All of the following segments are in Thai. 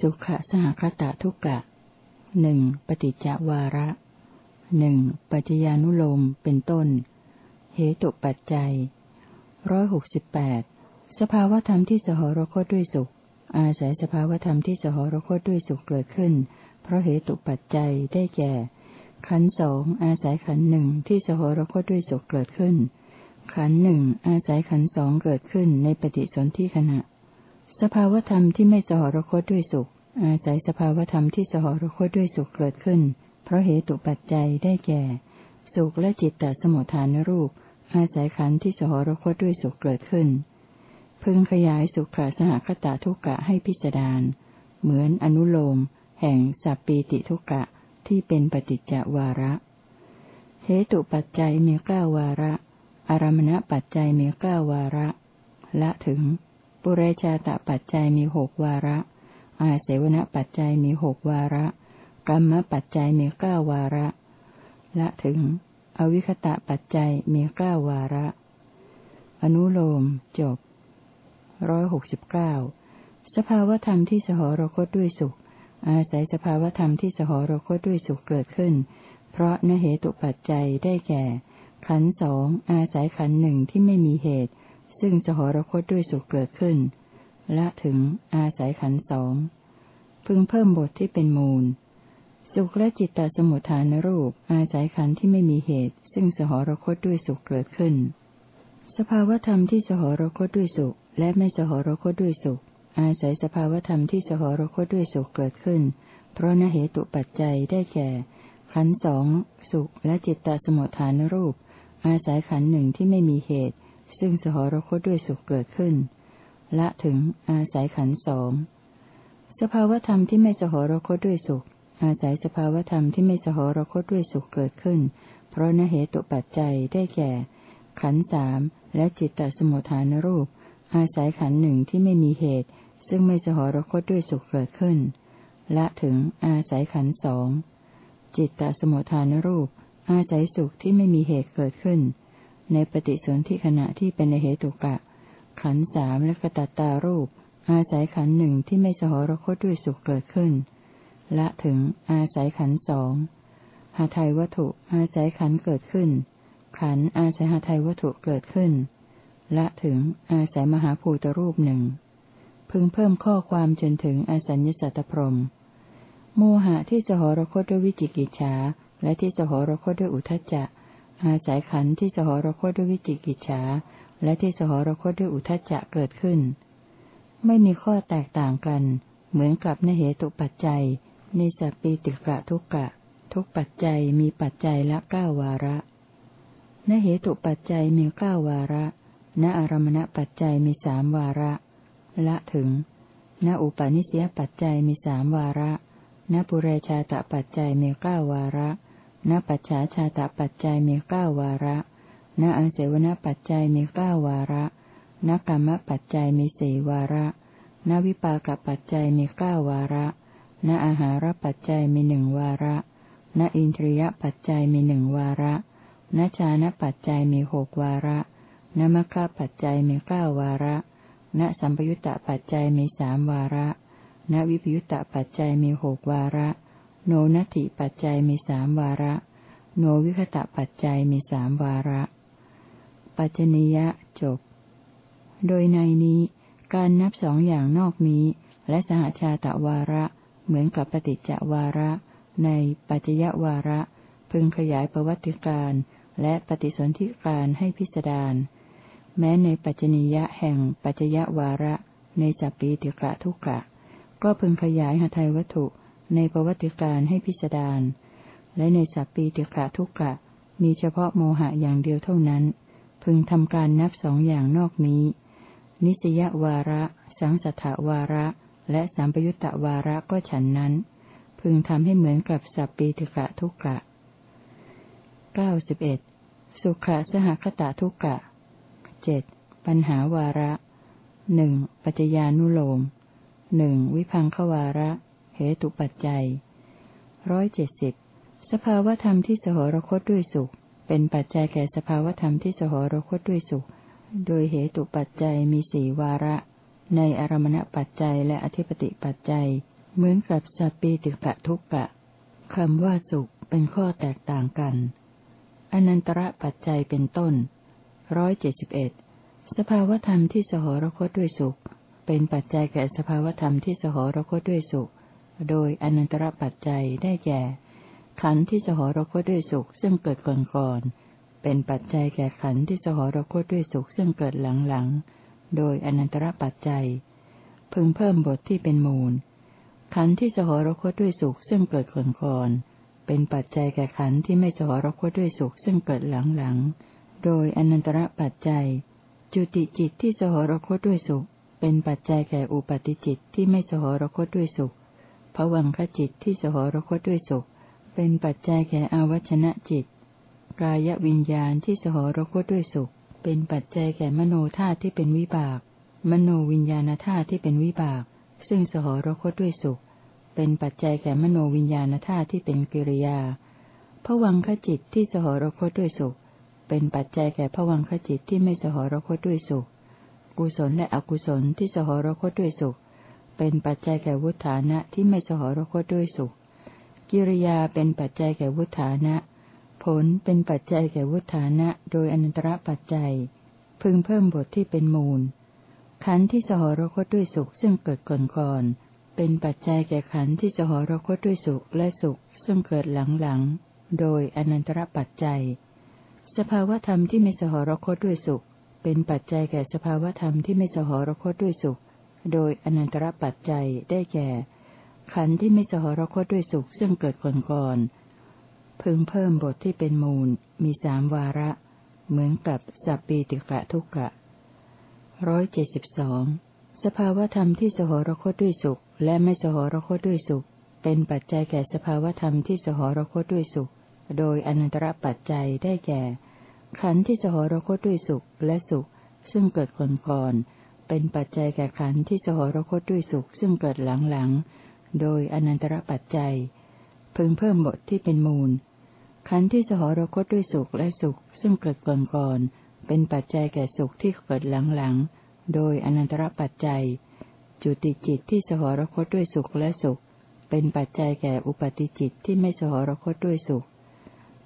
สุขสหคตาทุกะหนึ่งปฏิจจวาระหนึ่งปัจจญานุโลมเป็นต้น เหตุปัจจัยร้อยหกสิบแปดสภาวธรรมที่สหรคตด้วยสุข อาศัยสภาวธรรมที่สหรคตด้วยสุขเกิดขึ้น เพราะเหตุปัจจัยได้แก่ ขันสองอาศัยขันหนึ่งที่สหรคตด้วยสุขเกิดขึ้น ขันหนึ่งอาศัยขันสองเกิดขึ้นในปฏิสนธิขณะ สภาวธรรมที่ไม่สหรคตด้วยสุข อาศัยสภาวธรรมที่สหรคตด้วยสุขเกิดขึ้น เพราะเหตุปัจจัยได้แก่ สุขและจิตตสมุทฐานรูป อาศัยขันธ์ที่สหรคตด้วยสุขเกิดขึ้น พึงขยายสุขขาสหคตาทุกกะให้พิจารณาเหมือนอนุโลม แห่งสัพปีติทุกะที่เป็นปฏิจจวาระเหตุปัจจัยมีเก้าวาระ อารมณปัจจัยมีเก้าวาระ ละถึง ปุเรชาตปัจจัยมีหกวาระ อาเสวนปัจจัยมีหกวาระ กรรมปัจจัยมีเก้าวาระ ละถึง อวิคตะปัจจัยมีเก้าวาระ อนุโลม จบร้อยหกสิบเก้าสภาวธรรมที่สหรคตด้วยสุข อาศัยสภาวธรรมที่สหรคตด้วยสุขเกิดขึ้น เพราะนเหตุปัจจัยได้แก่ ขันสองอาศัยขันหนึ่งที่ไม่มีเหตุ ซึ่งสหรคตด้วยสุขเกิดขึ้น และถึงอาศัยขันสองพึงเพิ่มบทที่เป็นมูล สุขและจิตตสมุทฐานรูป อาศัยขันที่ไม่มีเหตุ ซึ่งสหรคตด้วยสุขเกิดขึ้น สภาวธรรมที่สหรคตด้วยสุข และไม่สหรคตด้วยสุข อาศัยสภาวธรรมที่สหรคตด้วยสุขเกิดขึ้น เพราะนเหตุปัจจัยได้แก่ ขันสองสุขและจิตตสมุทฐานรูป อาศัยขันหนึ่งที่ไม่มีเหตุ ซึ่งสหรคตด้วยสุขเกิดขึ้น ละถึงอาศัยขันสองสภาวธรรมที่ไม่สหรคตด้วยสุข อาศัยสภาวธรรมที่ไม่สหรคตด้วยสุขเกิดขึ้น เพราะนเหตุปัจจัยได้แก่ ขันสามและจิตตสมุทฐานรูป อาศัยขันหนึ่งที่ไม่มีเหตุ ซึ่งไม่สหรคตด้วยสุขเกิดขึ้น ละถึงอาศัยขันสองจิตตสมุทฐานรูป อาศัยสุขที่ไม่มีเหตุเกิดขึ้น ในปฏิสนธิขณะที่เป็นในเหตุกะ ขันสามและกตัตตารูป อาศัยขันหนึ่งที่ไม่สหรคตด้วยสุขเกิดขึ้น ละถึงอาศัยขันสองหาไทยวัตถุอาศัยขันเกิดขึ้น ขันอาศัยหาไทยวัตถุเกิดขึ้น ละถึงอาศัยมหาภูตรูปหนึ่งพึงเพิ่มข้อความจนถึงอาสัญญสัตตพรมโมหะที่สหรคตด้วยวิจิกิจฉาและที่สหรคตด้วยอุทจจะ อาศัยขันที่สหรคตด้วยวิจิกิจฉาและที่สหรคตด้วยอุทจจะเกิดขึ้น ไม่มีข้อแตกต่างกัน เหมือนกับในเหตุปัจจัยในสัพปีติกะทุกกะ ทุกปัจจัยมีปัจจัยละเก้าวาระในเหตุปัจจัยมีเก้าวาระณอารมณปัจจัยมีสามวาระ ละถึงณอุปาณิสยปัจจัยมีสามวาระณปุเรชาตปัจจัยมีเก้าวาระ ณปัจฉาชาตปัจจัยมีเก้าวาระ ณอังเสวนปัจจัยมีเก้าวาระ ณกรรมปัจจัยมีสี่วาระ ณวิปากปัจจัยมีเก้าวาระ ณอาหารปัจจัยมีหนึ่งวาระ ณอินทรียปัจจัยมีหนึ่งวาระ ณชานปัจจัยมีหกวาระนมัคคะปัจจัยมีเก้าวาระ ณสัมปยุตตปัจจัยมีสามวาระ ณวิปยุตตปัจจัยมีหกวาระ โนนัตถิปัจจัยมีสามวาระ โนวิคตะปัจจัยมีสามวาระ ปัจจนิยะจบ โดยในนี้ การนับสองอย่างนอกนี้ และสหชาตะวาระ เหมือนกับปฏิจจวาระ ในปัจจยวาระ พึงขยายประวัติการและปฏิสนธิการให้พิสดารแม้ในปัจจนิยะแห่งปัจจยวาระ ในจัปปีติกะทุกะ ก็พึงขยายหทัยวัตถุ ในประวัติการให้พิสดารและในสัปปีติกะทุกะมีเฉพาะโมหะอย่างเดียวเท่านั้น พึงทำการนับสองอย่างนอกนี้ นิสยวาระ สังสัทวาระ และสามปยุตตวาระก็ฉันนั้น พึงทำให้เหมือนกับสัปปีติกะทุกะเก้าสิบเอ็ดสุขสหคตาทุกะเจ็ดปัญหาวาระหนึ่งปัจจญานุโลมหนึ่งวิพังควาระ เหตุปัจจัยร้อยเจ็ดสิบสภาวธรรมที่สหรคตด้วยสุข เป็นปัจจัยแก่สภาวธรรมที่สหรคตด้วยสุข โดยเหตุปัจจัยมีสี่วาระ ในอารมณปัจจัยและอธิปติปัจจัย เหมือนกับสัพปีติกะทุกกะคำว่าสุขเป็นข้อแตกต่างกัน อนันตระปัจจัยเป็นต้นร้อยเจ็ดสิบเอ็ดสภาวธรรมที่สหรคตด้วยสุข เป็นปัจจัยแก่สภาวธรรมที่สหรคตด้วยสุข โดยอนันตระปัจจัยได้แก่ ขันธ์ที่สหรคตด้วยสุขซึ่งเกิดก่อนก่อนเป็นปัจจัยแก่ขันธ์ที่สหรคตด้วยสุขซึ่งเกิดหลังหลังโดยอนันตระปัจจัย พึงเพิ่มบทที่เป็นมูล ขันธ์ที่สหรคตด้วยสุขซึ่งเกิดก่อนก่อนเป็นปัจจัยแก่ขันธ์ที่ไม่สหรคตด้วยสุขซึ่งเกิดหลังหลังโดยอนันตระปัจจัย จุติจิตที่สหรคตด้วยสุข เป็นปัจจัยแก่อุปาติจิตที่ไม่สหรคตด้วยสุข ภวังคจิตที่สหรคตด้วยสุข เป็นปัจจัยแก่อวัชนะจิต กายวิญญาณที่สหรคตด้วยสุข เป็นปัจจัยแก่มโนธาตุที่เป็นวิบาก มโนวิญญาณธาตุที่เป็นวิบาก ซึ่งสหรคตด้วยสุข เป็นปัจจัยแก่มโนวิญญาณธาตุที่เป็นกิริยาภวังคจิตที่สหรคตด้วยสุข เป็นปัจจัยแก่ผวังขจิตที่ไม่สหรคตด้วยสุข กุศลและอกุศลที่สหรคตด้วยสุข เป็นปัจจัยแก่วุฒานะที่ไม่สหรคตด้วยสุข กิริยาเป็นปัจจัยแก่วุฒานะ ผลเป็นปัจจัยแก่วุฒานะโดยอนันตระปัจจัย พึงเพิ่มบทที่เป็นมูล ขันธ์ที่สหรคตด้วยสุขซึ่งเกิดก่อนก่อนเป็นปัจจัยแก่ขันธ์ที่สหรคตด้วยสุขและสุขซึ่งเกิดหลังหลังโดยอนันตระปัจจัย สภาวธรรมที่ไม่สหรคตด้วยสุข เป็นปัจจัยแก่สภาวธรรมที่ไม่สหรคตด้วยสุข โดยอนันตรปัจจัยได้แก่ ขันธ์ที่ไม่สหรคตด้วยสุขซึ่งเกิดก่อนก่อนพึงเพิ่มบทที่เป็นมูล มีสามวาระ เหมือนกับสัพปีติกะทุกกะร้อยเจ็ดสิบสองสภาวธรรมที่สหรคตด้วยสุข และไม่สหรคตด้วยสุข เป็นปัจจัยแก่สภาวธรรมที่สหรคตด้วยสุข โดยอนันตรปัจจัยได้แก่ ขันธ์ที่สหรคตด้วยสุขและสุข ซึ่งเกิดก่อนก่อน เป็นปัจจัยแก่ขันธ์ที่สหรคตด้วยสุขซึ่งเกิดหลังหลังโดยอนันตระปัจจัย พึงเพิ่มบทที่เป็นมูล ขันธ์ที่สหรคตด้วยสุขและสุขซึ่งเกิดก่อนก่อนเป็นปัจจัยแก่สุขที่เกิดหลังหลังโดยอนันตระปัจจัย จุติจิตที่สหรคตด้วยสุขและสุข เป็นปัจจัยแก่อุปติจิตที่ไม่สหรคตด้วยสุข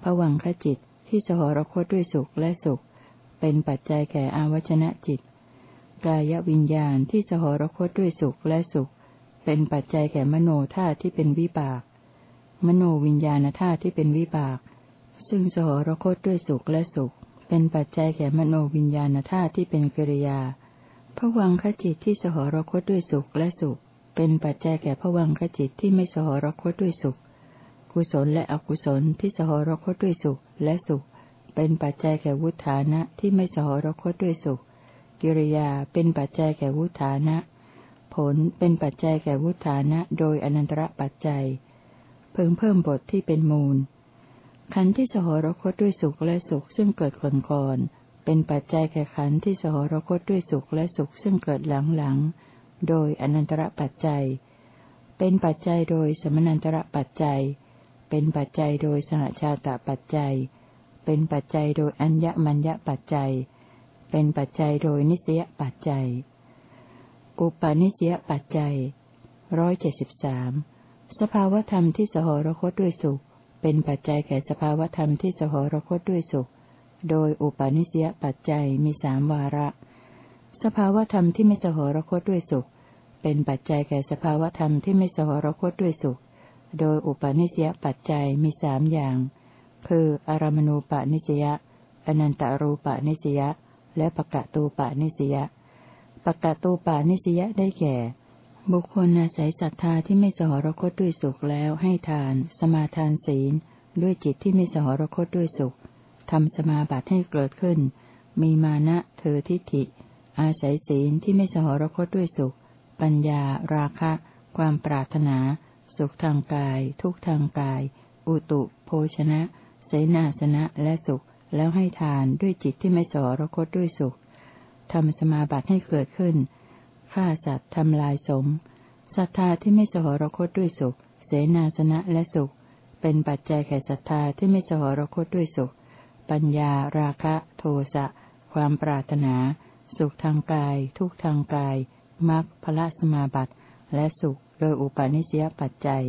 ผวังขจิตที่สหรคตด้วยสุขและสุข เป็นปัจจัยแก่อาวชนะจิต กายวิญญาณที่สหรคตด้วยสุขและสุข เป็นปัจจัยแก่มโนธาตุที่เป็นวิบาก มโนวิญญาณธาตุที่เป็นวิบาก ซึ่งสหรคตด้วยสุขและสุข เป็นปัจจัยแก่มโนวิญญาณธาตุที่เป็นกิริยาผวังขจิตที่สหรคตด้วยสุขและสุข เป็นปัจจัยแก่ผวังขจิตที่ไม่สหรคตด้วยสุข กุศลและอกุศลที่สหรคตด้วยสุขและสุข เป็นปัจจัยแก่วุฒานะที่ไม่สหรคตด้วยสุข กิริยาเป็นปัจจัยแก่วุฒานะ ผลเป็นปัจจัยแก่วุฒานะ โดยอนันตระปัจจัยเพิ่มเพิ่มบทที่เป็นมูล ขันธ์ที่สหรคตด้วยสุขและสุขซึ่งเกิดก่อนก่อนเป็นปัจจัยแก่ขันธ์ที่สหรคตด้วยสุขและสุขซึ่งเกิดหลังหลังโดยอนันตระปัจจัย เป็นปัจจัยโดยสมนันตระปัจจัย เป็นปัจจัยโดยสหชาตปัจจัย เป็นปัจจัยโดยอัญญมัญญปัจจัย เป็นปัจจัยโดยนิสยปัจจัย อุปาณิสยปัจจัยร้อยเจ็ดสิบสามสภาวธรรมที่สหรคตด้วยสุข เป็นปัจจัยแก่สภาวธรรมที่สหรคตด้วยสุข โดยอุปาณิสยปัจจัยมีสามวาระ สภาวธรรมที่ไม่สหรคตด้วยสุข เป็นปัจจัยแก่สภาวธรรมที่ไม่สหรคตด้วยสุข โดยอุปนิสยปัจจัยมีสามอย่าง คือ อารมณูปนิสยาอนันตารูปนิสยา และปะกะตูปนิสยาปะกะตูปนิสยาได้แก่ บุคคลอาศัยศรัทธาที่ไม่สหรคตด้วยสุขแล้วให้ทาน สมาทานศีล ด้วยจิตที่ไม่สหรคตด้วยสุขทำสมาบัติให้เกิดขึ้น มีมานะเธอทิฏฐิ อาศัยศีลที่ไม่สหรคตด้วยสุข ปัญญา ราคะ ความปรารถนา สุขทางกาย ทุกทางกาย อุตุ โภชนะ เสนาสนะ และสุข แล้วให้ทานด้วยจิตที่ไม่สอรคตด้วยสุขทำสมาบัติให้เกิดขึ้นฆ่าสัตว์ทำลายสมศรัทธาที่ไม่สหรคตด้วยสุข เสนาสนะและสุข เป็นปัจจัยแก่ศรัทธาที่ไม่สหรคตด้วยสุข ปัญญาราคะ โทสะความปรารถนา สุขทางกาย ทุกทางกายมรรคพละสมาบัติ และสุขโดยอุปาณิสยปัจจัย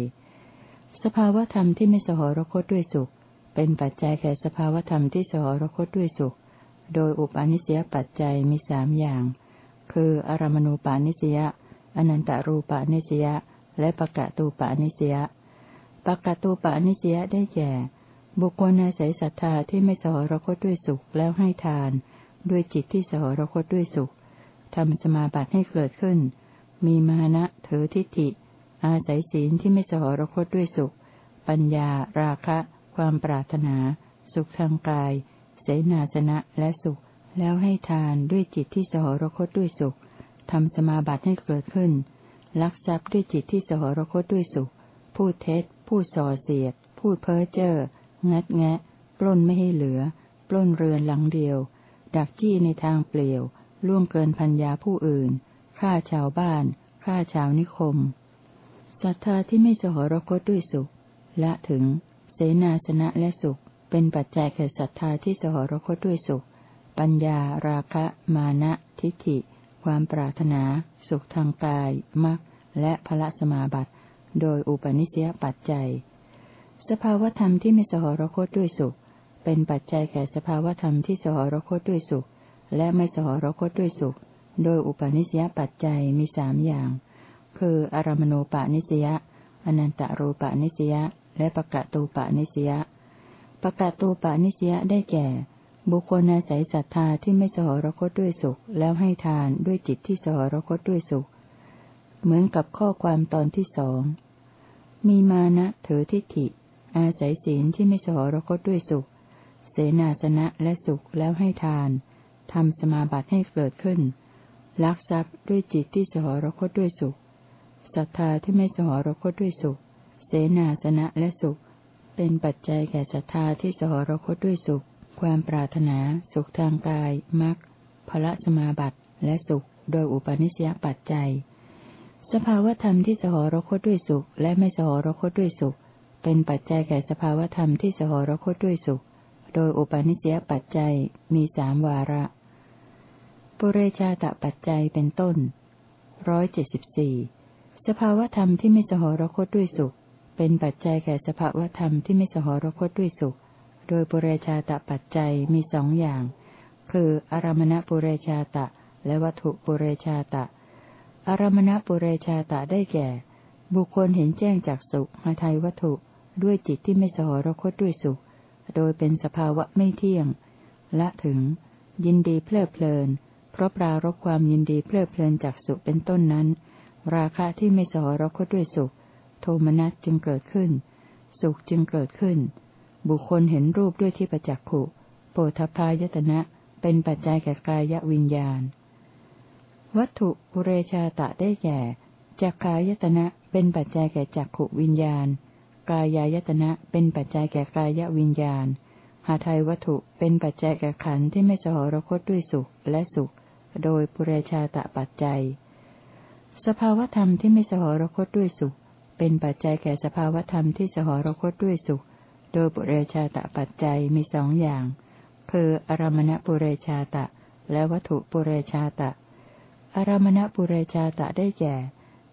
สภาวธรรมที่ไม่สหรคตด้วยสุข เป็นปัจจัยแก่สภาวธรรมที่สหรคตด้วยสุข โดยอุปาณิสยปัจจัยมีสามอย่าง คือ อารมณูปาณิสยาอนันตารูปาณิสยาและปะกะตูปาณิสยาปะกะตูปาณิสยาได้แก่ บุคคลอาศัยศรัทธาที่ไม่สหรคตด้วยสุขแล้วให้ทาน ด้วยจิตที่สหรคตด้วยสุขทำสมาบัติให้เกิดขึ้น มีมานะเถอทิฏฐิ อาศัยศีลที่ไม่สหรคตด้วยสุข ปัญญา ราคะ ความปรารถนา สุขทางกาย เสนาสนะและสุข แล้วให้ทานด้วยจิตที่สหรคตด้วยสุขทำสมาบัติให้เกิดขึ้น ลักทรัพย์ด้วยจิตที่สหรคตด้วยสุข พูดเท็จ พูดส่อเสียด พูดเพ้อเจ้อ งัดแงะ ปล้นไม่ให้เหลือ ปล้นเรือนหลังเดียว ดักจี้ในทางเปลี่ยว ล่วงเกินพัญญาผู้อื่น ฆ่าชาวบ้าน ฆ่าชาวนิคม ศรัทธาที่ไม่สหรคตด้วยสุข ละถึง เสนาสนะและสุข เป็นปัจจัยแก่ศรัทธาที่สหรคตด้วยสุข ปัญญา ราคะ มานะ ทิฏฐิ ความปรารถนา สุขทางกายมรรคและพระสมาบัติ โดยอุปนิสยปัจจัย สภาวธรรมที่ไม่สหรคตด้วยสุข เป็นปัจจัยแก่สภาวธรรมที่สหรคตด้วยสุข และไม่สหรคตด้วยสุข โดยอุปนิสยปัจจัยมีสามอย่าง คือ อารมณูปนิสยาอนันตารูปนิสยา และปะกะตูปนิสยาปะกะตูปนิสยาได้แก่ บุคคลอาศัยศรัทธาที่ไม่สหรคตด้วยสุข แล้วให้ทานด้วยจิตที่สหรคตด้วยสุข เหมือนกับข้อความตอนที่สอง มีมานะถือทิฏฐิ อาศัยศีลที่ไม่สหรคตด้วยสุข เสนาสนะและสุขแล้วให้ทานทำสมาบัติให้เกิดขึ้น ลักทรัพย์ด้วยจิตที่สหรคตด้วยสุขศรัทธาที่ไม่สหรคตด้วยสุข เสนาสนะและสุข เป็นปัจจัยแก่ศรัทธาที่สหรคตด้วยสุข ความปรารถนา สุขทางกายมรรคพละสมาบัติและสุข โดยอุปนิสยปัจจัย สภาวธรรมที่สหรคตด้วยสุข และไม่สหรคตด้วยสุข เป็นปัจจัยแก่สภาวธรรมที่สหรคตด้วยสุข โดยอุปนิสยปัจจัยมีสามวาระ ปุเรชาตปัจจัยเป็นต้นร้อยเจ็ดสิบสี่สภาวธรรมที่ไม่สหรคตด้วยสุข เป็นปัจจัยแก่สภาวธรรมที่ไม่สหรคตด้วยสุข โดยปุเรชาตปัจจัยมีสองอย่าง คืออารมณปุเรชาตะ และวัตถุปุเรชาตะ อารมณปุเรชาตะได้แก่ บุคคลเห็นแจ้งจากสุขหาไทยวัตถุด้วยจิตที่ไม่สหรคตด้วยสุข โดยเป็นสภาวะไม่เที่ยง และถึง ยินดีเพลิดเพลิน เพราะปรารบความยินดีเพลิดเพลินจากสุขเป็นต้นนั้น ราคะที่ไม่สหรคตด้วยสุข โทมนัสจึงเกิดขึ้น สุขจึงเกิดขึ้น บุคคลเห็นรูปด้วยที่ประจักขุโปธพายตนะเป็นปัจจัยแก่กายวิญญาณ วัตถุปุเรชาตะได้แก่จักขายตนะเป็นปัจจัยแก่จักขุวิญญาณ กายายตนะเป็นปัจจัยแก่กายวิญญาณ หาไทยวัตถุเป็นปัจจัยแก่ขันธ์ที่ไม่สหรคตด้วยสุขและสุข โดยปุเรชาตะปัจจัย สภาวธรรมที่ไม่สหรคตด้วยสุข เป็นปัจจัยแก่สภาวธรรมที่สหรคตด้วยสุข โดยปุเรชาตะปัจจัยมีสองอย่าง คืออารมณปุเรชาตะ และวัตถุปุเรชาตะ อารมณปุเรชาตะได้แก่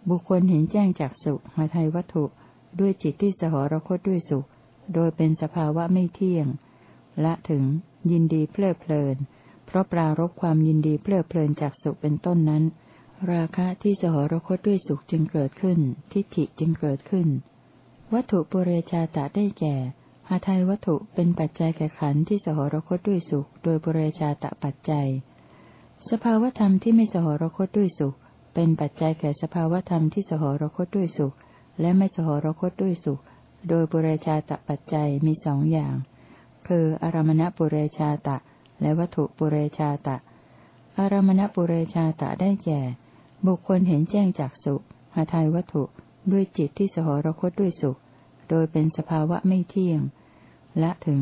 บุคคลเห็นแจ้งจากสุขมาไทยวัตถุ ด้วยจิตที่สหรคตด้วยสุข โดยเป็นสภาวะไม่เที่ยง ละถึงยินดีเพลิดเพลิน เพราะปรารบความยินดีเพลิดเพลินจากสุขเป็นต้นนั้น ราคะที่สหรคตด้วยสุขจึงเกิดขึ้น ทิฏฐิจึงเกิดขึ้น วัตถุปุเรชาตะได้แก่หาไทยวัตถุเป็นปัจจัยแก่ขันที่สหรคตด้วยสุข โดยบริชาตะปัจจัย สภาวธรรมที่ไม่สหรคตด้วยสุข เป็นปัจจัยแก่สภาวธรรมที่สหรคตด้วยสุข และไม่สหรคตด้วยสุข โดยบริชาตะปัจจัยมีสองอย่าง คืออารมณปุเรชาตะ และวัตถุปุเรชาตะ อารมณปุเรชาตะได้แก่ บุคคลเห็นแจ้งจากสุหาไทยวัตถุด้วยจิตที่สหรคตด้วยสุข โดยเป็นสภาวะไม่เที่ยง และถึง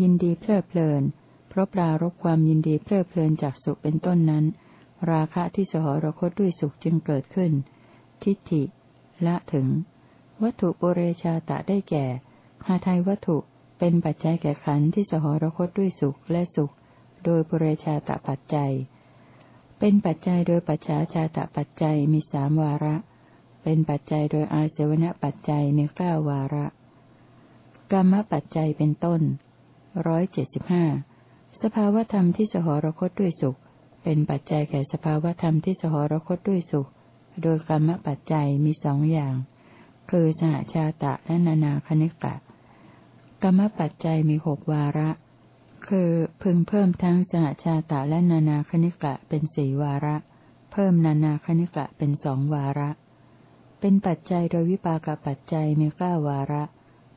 ยินดีเพลิดเพลิน เพราะปรารบความยินดีเพลิดเพลินจากสุเป็นต้นนั้น ราคะที่สหรคตด้วยสุขจึงเกิดขึ้น ทิฏฐิละถึง วัตถุปุเรชาตะได้แก่หาไทยวัตถุเป็นปัจจัยแก่ขันธ์ที่สหรคตด้วยสุขและสุข โดยปุเรชาตะปัจจัย เป็นปัจจัยโดยปัจฉาชาตะปัจจัยมีสามวาระ เป็นปัจจัยโดยอาเสวนปัจจัยมีเก้าวาระ กรรมปัจจัยเป็นต้นร้อยเจ็ดสิบห้าสภาวธรรมที่สหรคตด้วยสุข เป็นปัจจัยแก่สภาวธรรมที่สหรคตด้วยสุข โดยกรรมปัจจัยมีสองอย่าง คือสหชาตะและนานาคณิกะ กรรมปัจจัยมีหกวาระ คือพึงเพิ่มทั้งสหชาตะและนานาคณิกะเป็นสี่วาระ เพิ่มนานาคณิกะเป็นสองวาระ เป็นปัจจัยโดยวิปากปัจจัยมีเก้าวาระ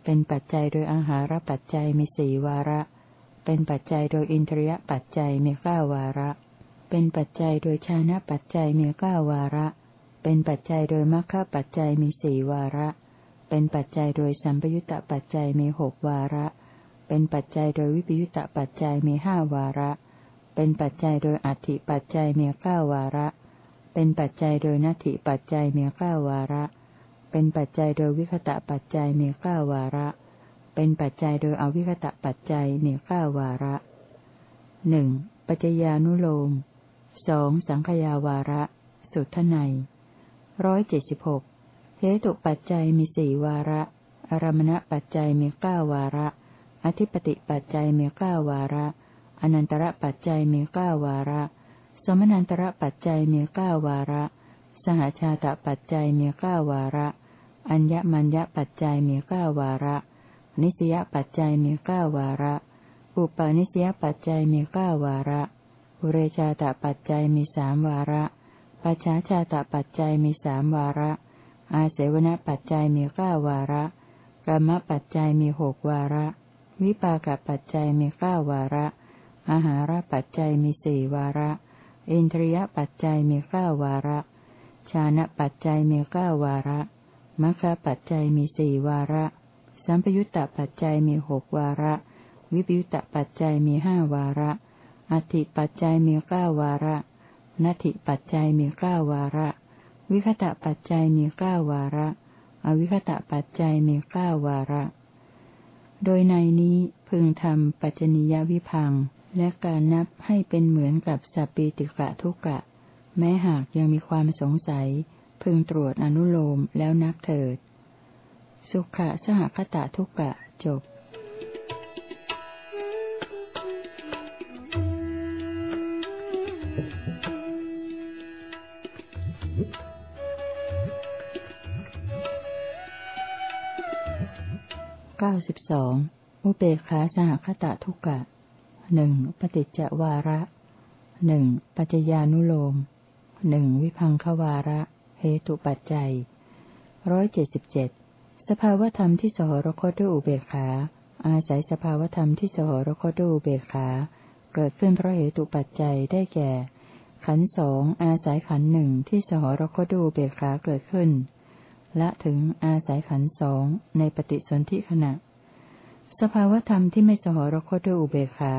เป็นปัจจัยโดยอาหารปัจจัยมีสี่วาระ เป็นปัจจัยโดยอินทรียปัจจัยมีเก้าวาระ เป็นปัจจัยโดยชานะปัจจัยมีเก้าวาระ เป็นปัจจัยโดยมรรคปัจจัยมีสี่วาระ เป็นปัจจัยโดยสัมปยุตตปัจจัยมีหกวาระเเป็นปัจจัยโดยวิปยุตตปัจจัยมีห้าวาระ เป็นปัจจัยโดยอัติปัจจัยมีเก้าวาระ เป็นปัจจัยโดยนัตถิปัจจัยมีเก้าวาระ เป็นปัจจัยโดยวิคตะปัจจัยมีเก้าวาระ เป็นปัจจัยโดยอวิคตะปัจจัยมีข้าวาระหนึ่งปัจจญานุโลมสองสังขยาวาระ สุทไนร้อยเจ็ดสิบหกเหตุปัจจัยมีสี่วาระอารมณปัจจัยมีเก้าวาระ อธิปติปัจจัยมีเก้าวาระ อนันตระปัจจัยมีเก้าวาระ สมนันตระปัจจัยมีเก้าวาระ สหชาตปัจจัยมีเก้าวาระ อัญญมัญญปัจจัยมีเก้าวาระ นิสยปัจจัยมีเก้าวาระ อุปาณิสยปัจจัยมีเก้าวาระอุเรชาตปัจจัยมีสามวาระปัจฉาชาตปัจจัยมีสามวาระ อาเสวนปัจจัยมีเก้าวาระกรรมปัจจัยมีหกวาระ วิปากปัจจัยมีเก้าวาระอาหารปัจจัยมีสี่วาระ อินทรียปัจจัยมีเก้าวาระ ชานะปัจจัยมีเก้าวาระมัคคปัจจัยมีสี่วาระ สัมปยุตตปัจจัยมีหกวาระ วิปยุตตปัจจัยมีห้าวาระ อธิปัจจัยมีเก้าวาระนัตถิปัจจัยมีเก้าวาระ วิคตะปัจจัยมีเก้าวาระ อวิคตะปัจจัยมีเก้าวาระ โดยในนี้พึงทำปัจจนิยวิพัง และการนับให้เป็นเหมือนกับสัปปีติกะทุกะ แม้หากยังมีความสงสัย พึงตรวจอนุโลมแล้วนับเถิด สุขะสหคตะทุกะจบ ก้าสิบสองอุเบกขาสหคตะทุกะหนึ่งปฏิจจวาระหนึ่งปัจจญานุโลมหนึ่งวิพังควาระ เหตุปัจจัยร้อยเจ็ดสิบเจ็ดสภาวธรรมที่สหรคตด้วยอุเบกขา อาศัยสภาวธรรมที่สหรคตด้วยอุเบกขา เกิดขึ้นเพราะเหตุปัจจัยได้แก่ ขันสองอาศัยขันหนึ่งที่สหรคตด้วยอุเบกขาเกิดขึ้น ละถึงอาศัยขันสองในปฏิสนธิขณะ สภาวธรรมที่ไม่สหรคตด้วยอุเบกขา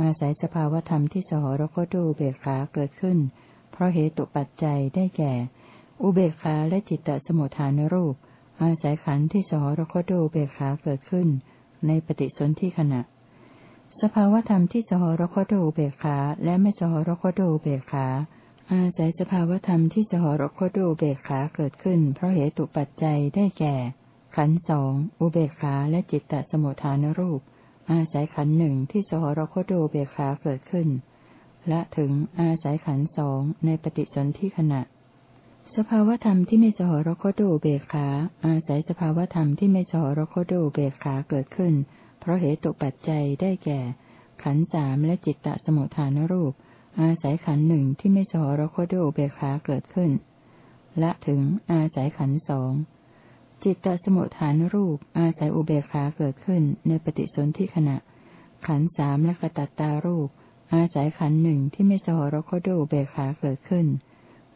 อาศัยสภาวธรรมที่สหรคตด้วยอุเบกขาเกิดขึ้น เพราะเหตุปัจจัยได้แก่ อุเบกขาและจิตตสมุทฐานรูป อาศัยขันที่สหรคตดูเบขาเกิดขึ้น ในปฏิสนธิขณะ สภาวธรรมที่สหรคตดูเบขาและไม่สหรคตดูเบขา อาศัยสภาวธรรมที่สหรคตดูเบกขาเกิดขึ้น เพราะเหตุปัจจัยได้แก่ ขันสองอุเบกขาและจิตตสมุทฐานรูป อาศัยขันหนึ่งที่สหรคตดูเบกขาเกิดขึ้น และถึงอาศัยขันสองในปฏิสนธิขณะ สภาวธรรมที่ไม่สหรคตดูเบกขา อาศัยสภาวธรรมที่ไม่สหรคตดูเบกขาเกิดขึ้น เพราะเหตุปัจจัยได้แก่ ขันสามและจิตตสมุทฐานรูป อาศัยขันหนึ่งที่ไม่สหรคตดูเบกขาเกิดขึ้นและถึงอาศัยขันสองจิตตสมุทฐานรูปอาศัยอุเบกขาเกิดขึ้นในปฏิสนธิขณะ ขันสามและกตัตตารูป อาศัยขันหนึ่งที่ไม่สหรคตดูเบกขาเกิดขึ้น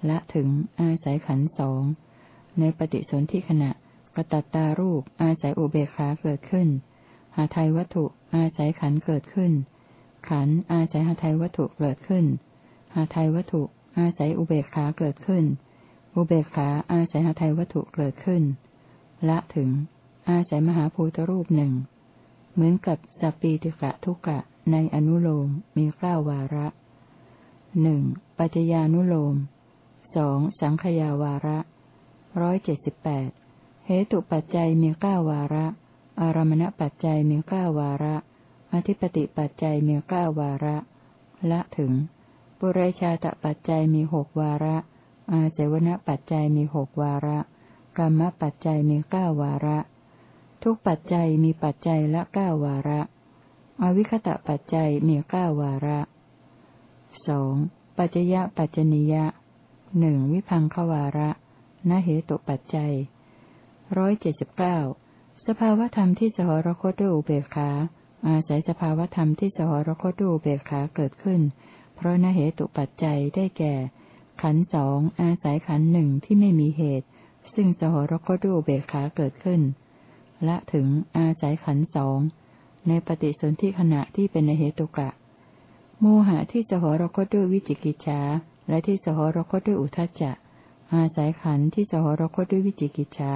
ละถึงอาศัยขันสองในปฏิสนธิขณะกตัตตารูปอาศัยอุเบกขาเกิดขึ้นหาไทยวัตถุอาศัยขันเกิดขึ้น ขันอาศัยหาไทยวัตถุเกิดขึ้น หาไทยวัตถุอาศัยอุเบกขาเกิดขึ้น อุเบกขาอาศัยหาไทยวัตถุเกิดขึ้น ละถึง อาศัยมหาภูตรูปหนึ่ง เหมือนกับสัพปีติกะทุกะในอนุโลมมีเก้าวาระหนึ่งปัจจญานุโลมสองสังขยาวาระร้อยเจ็ดสิบแปดเหตุปัจจัยมีเก้าวาระ อารมณปัจจัยมีเก้าวาระ อธิปติปัจจัยมีเก้าวาระ ละถึง ปุเรชาตปัจจัยมีหกวาระ อาเสวนปัจจัยมีหกวาระกรรมปัจจัยมีเก้าวาระ ทุกปัจจัยมีปัจจัยละเก้าวาระ อวิคตะปัจจัยมีเก้าวาระสองปัจจยปัจจนิยะหนึ่งวิพังควาระนเหตุปัจจัยร้อยเจ็ดสิบเก้าสภาวธรรมที่สหรคตด้วยอุเบกขา อาศัยสภาวธรรมที่สหรคตด้วยอุเบกขาเกิดขึ้น เพราะนเหตุปัจจัยได้แก่ ขันสองอาศัยขันหนึ่งที่ไม่มีเหตุ ซึ่งสหรคตด้วยอุเบกขาเกิดขึ้นและถึงอาศัยขันสองในปฏิสนธิขณะที่เป็นนเหตุกะ โมหะที่สหรคตด้วยวิจิกิจฉาและที่สหรคตด้วยอุทจจะ อาศัยขันที่สหรคตด้วยวิจิกิจฉา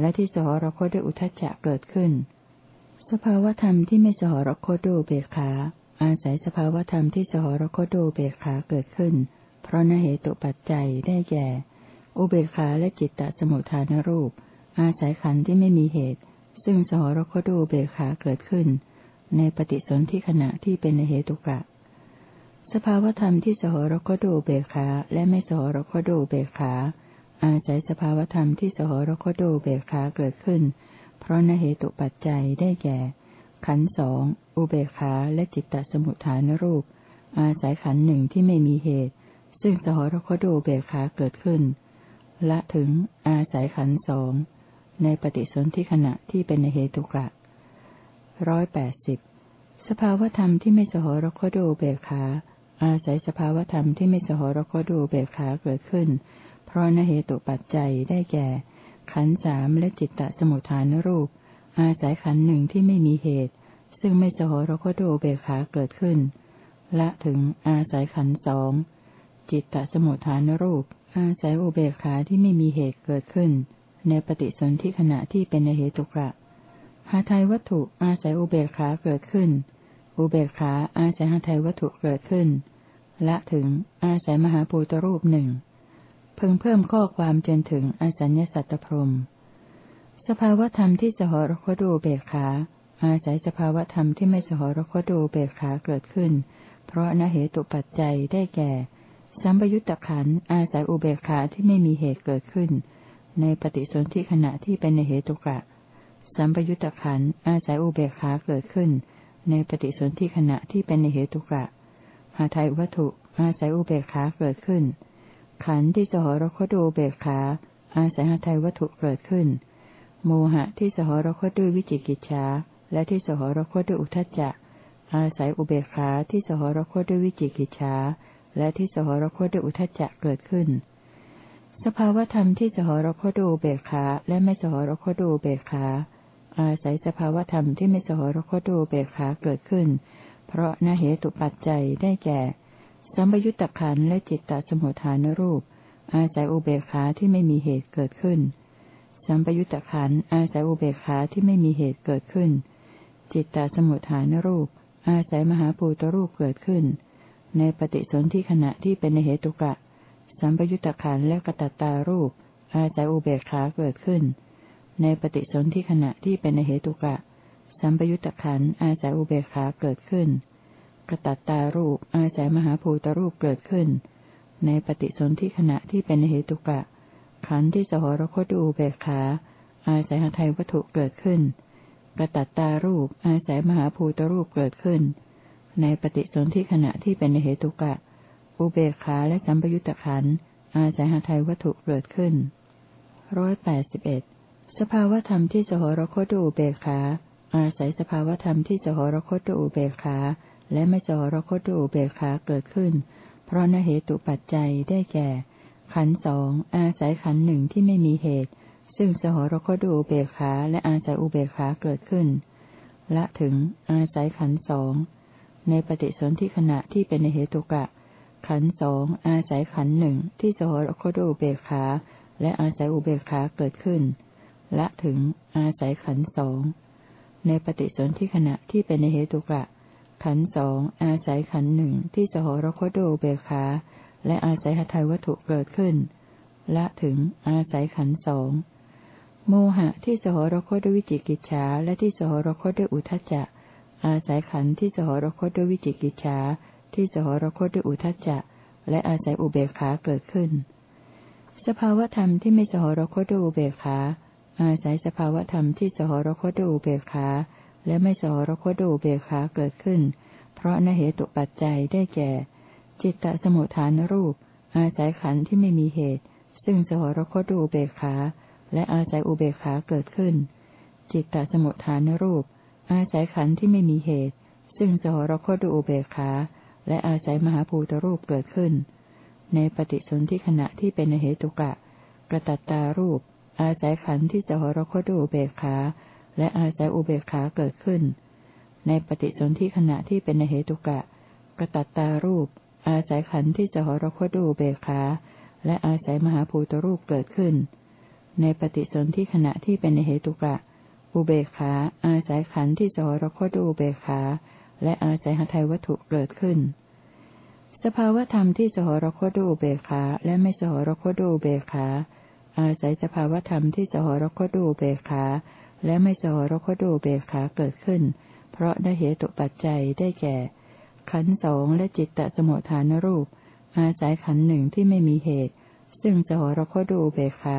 และที่สหรคตด้วยอุทจจะเกิดขึ้น สภาวธรรมที่ไม่สหรคตด้วยเบกขา อาศัยสภาวธรรมที่สหรคตด้วยเบกขาเกิดขึ้น เพราะนเหตุปัจจัยได้แก่ อุเบกขาและจิตตสมุทฐานรูป อาศัยขันที่ไม่มีเหตุ ซึ่งสหรคตด้วยเบกขาเกิดขึ้น ในปฏิสนธิขณะที่เป็นเหตุกะ สภาวธรรมที่สหรคตด้วยเบกขาและไม่สหรคตด้วยเบกขา อาศัยสภาวธรรมที่สหรคตดเบกขาเกิดขึ้น เพราะนเหตุปัจจัยได้แก่ ขันสองอุเบกขาและจิตตสมุทฐานรูป อาศัยขันหนึ่งที่ไม่มีเหตุ ซึ่งสหรคตดเบกขาเกิดขึ้น ละถึงอาศัยขันสองในปฏิสนธิขณะที่เป็นเหตุกะร้อยแปดสิบสภาวธรรมที่ไม่สหรคตดเบกขาอาศัยสภาวธรรมที่ไม่สหรคตดเบกขาเกิดขึ้น เพราะนเหตุปัจจัยได้แก่ ขันสามและจิตตสมุทฐานรูป อาศัยขันหนึ่งที่ไม่มีเหตุ ซึ่งไม่สหรคตเบขาเกิดขึ้น ละถึงอาศัยขันสองจิตตสมุทฐานรูป อาศัยอุเบกขาที่ไม่มีเหตุเกิดขึ้น ในปฏิสนธิขณะที่เป็นเหตุกระหาไทยวัตถุอาศัยอุเบกขาเกิดขึ้น อุเบกขาอาศัยหาไทยวัตถุเกิดขึ้น ละถึงอาศัยมหาภูตรูปหนึ่ง พึงเพิ่มข้อความจนถึงอสัญญสัตตพรม สภาวธรรมที่สหรคดูเบกขา อาศัยสภาวธรรมที่ไม่สหรคดูเบกขาเกิดขึ้น เพราะนเหตุปัจจัยได้แก่ สัมปยุตตะขันอาศัยอุเบกขาที่ไม่มีเหตุเกิดขึ้น ในปฏิสนธิขณะที่เป็นในเหตุกะ สัมปยุตตะขันอาศัยอุเบกขาเกิดขึ้น ในปฏิสนธิขณะที่เป็นในเหตุกะหาไทยวัตถุอาศัยอุเบกขาเกิดขึ้น ขันธ์ที่สหรคตดูเบกขา อาศัยหทัยวัตถุเกิดขึ้น โมหะที่สหรคตด้วยวิจิกิจฉาและที่สหรคตด้วยอุทจจะ อาศัยอุเบกขาที่สหรคตด้วยวิจิกิจฉาและที่สหรคตด้วยอุทจจะเกิดขึ้น สภาวธรรมที่สหรคตดูเบกขาและไม่สหรคตดูเบกขา อาศัยสภาวธรรมที่ไม่สหรคตดูเบกขาเกิดขึ้น เพราะนเหตุปัจจัยได้แก่ สัมปยุตตะขันและจิตตสมุทฐานรูป อาศัยอุเบกขาที่ไม่มีเหตุเกิดขึ้น สัมปยุตตะขันอาศัยอุเบกขาที่ไม่มีเหตุเกิดขึ้น จิตตสมุทฐานรูป อาศัยมหาปูตรูปเกิดขึ้น ในปฏิสนธิขณะที่เป็นเหตุกะ สัมปยุตตะขันและกตัตตารูป อาศัยอุเบกขาเกิดขึ้น ในปฏิสนธิขณะที่เป็นเหตุกะ สัมปยุตตะขันอาศัยอุเบกขาเกิดขึ้น กระตัตตารูปอาศัยมหาภูตรูปเกิดขึ้น ในปฏิสนธิขณะที่เป็นเหตุกะ ขันธ์ที่สหรคตดูเบกขา อาศัยหทัยวัตถุเกิดขึ้น กระตัตตารูปอาศัยมหาภูตรูปเกิดขึ้น ในปฏิสนธิขณะที่เป็นเหตุกะ อุเบกขาและสัมปยุตตะขันอาศัยหทัยวัตถุเกิดขึ้นร้อยแปดสิบเอ็ดสภาวธรรมที่สหรคตดูเบกขา อาศัยสภาวธรรมที่สหรคตดูเบกขา และไม่สรคตด้วยอุเบกขาเกิดขึ้น เพราะนเหตุปัจจัยได้แก่ ขันสองอาศัยขันหนึ่งที่ไม่มีเหตุ ซึ่งสหรคตด้วยอุเบกขาและอาศัยอุเบกขาเกิดขึ้น ละถึงอาศัยขันสองในปฏิสนธิขณะที่เป็นเหตุกะ ขันสองอาศัยขันหนึ่งที่สหรคตด้วยอุเบกขาและอาศัยอุเบกขาเกิดขึ้น ละถึงอาศัยขันสองในปฏิสนธิขณะที่เป็นเหตุกะ ขันสองอาศัยขันหนึ่งที่สหรคตด้วยอุเบกขาและอาศัยหทัยวัตถุเกิดขึ้น ละถึงอาศัยขันสองโมหะที่สหรคตด้วยวิจิกิจฉาและที่สหรคตด้วยอุทจจะ อาศัยขันที่สหรคตด้วยวิจิกิจฉาที่สหรคตด้วยอุทจจะ และอาศัยอุเบกขาเกิดขึ้น สภาวธรรมที่ไม่สหรคตด้วยอุเบกขา อาศัยสภาวธรรมที่สหรคตด้วยอุเบกขา และไม่สหรคตด้วยอุเบขาเกิดขึ้น เพราะนเหตุปัจจัยได้แก่ จิตตสมุทฐานรูป อาศัยขันที่ไม่มีเหตุ ซึ่งสหรคตด้วยอุเบขา และอาศัยอุเบขาเกิดขึ้น จิตตสมุทฐานรูป อาศัยขันที่ไม่มีเหตุ ซึ่งสหรคตด้วยอุเบขา และอาศัยมหาภูตรูปเกิดขึ้น ในปฏิสนธิขณะที่เป็นเหตุกะกระตัตตารูป อาศัยขันธ์ที่จะหรคตด้วยอุเบขา และอาศัยอุเบกขาเกิดขึ้น ในปฏิสนธิขณะที่เป็นเหตุกะกระตัตตารูป อาศัยขันธ์ที่จะหรคตด้วยอุเบกขา และอาศัยมหาภูตรูปเกิดขึ้น ในปฏิสนธิขณะที่เป็นเหตุกะ อุเบกขาอาศัยขันธ์ที่จะหรคตด้วยอุเบกขา และอาศัยหทัยวัตถุเกิดขึ้น สภาวธรรมที่สหรคตด้วยอุเบกขา และไม่สหรคตด้วยอุเบกขาอาศัยสภาวธรรมที่สหรคตด้วยอุเบกขา และไม่สหรคตด้วยอุเบกขาเกิดขึ้น เพราะได้เหตุปัจจัยได้แก่ ขันสองและจิตตสมุทฐานรูป อาศัยขันหนึ่งที่ไม่มีเหตุ ซึ่งสหรคตด้วยอุเบกขา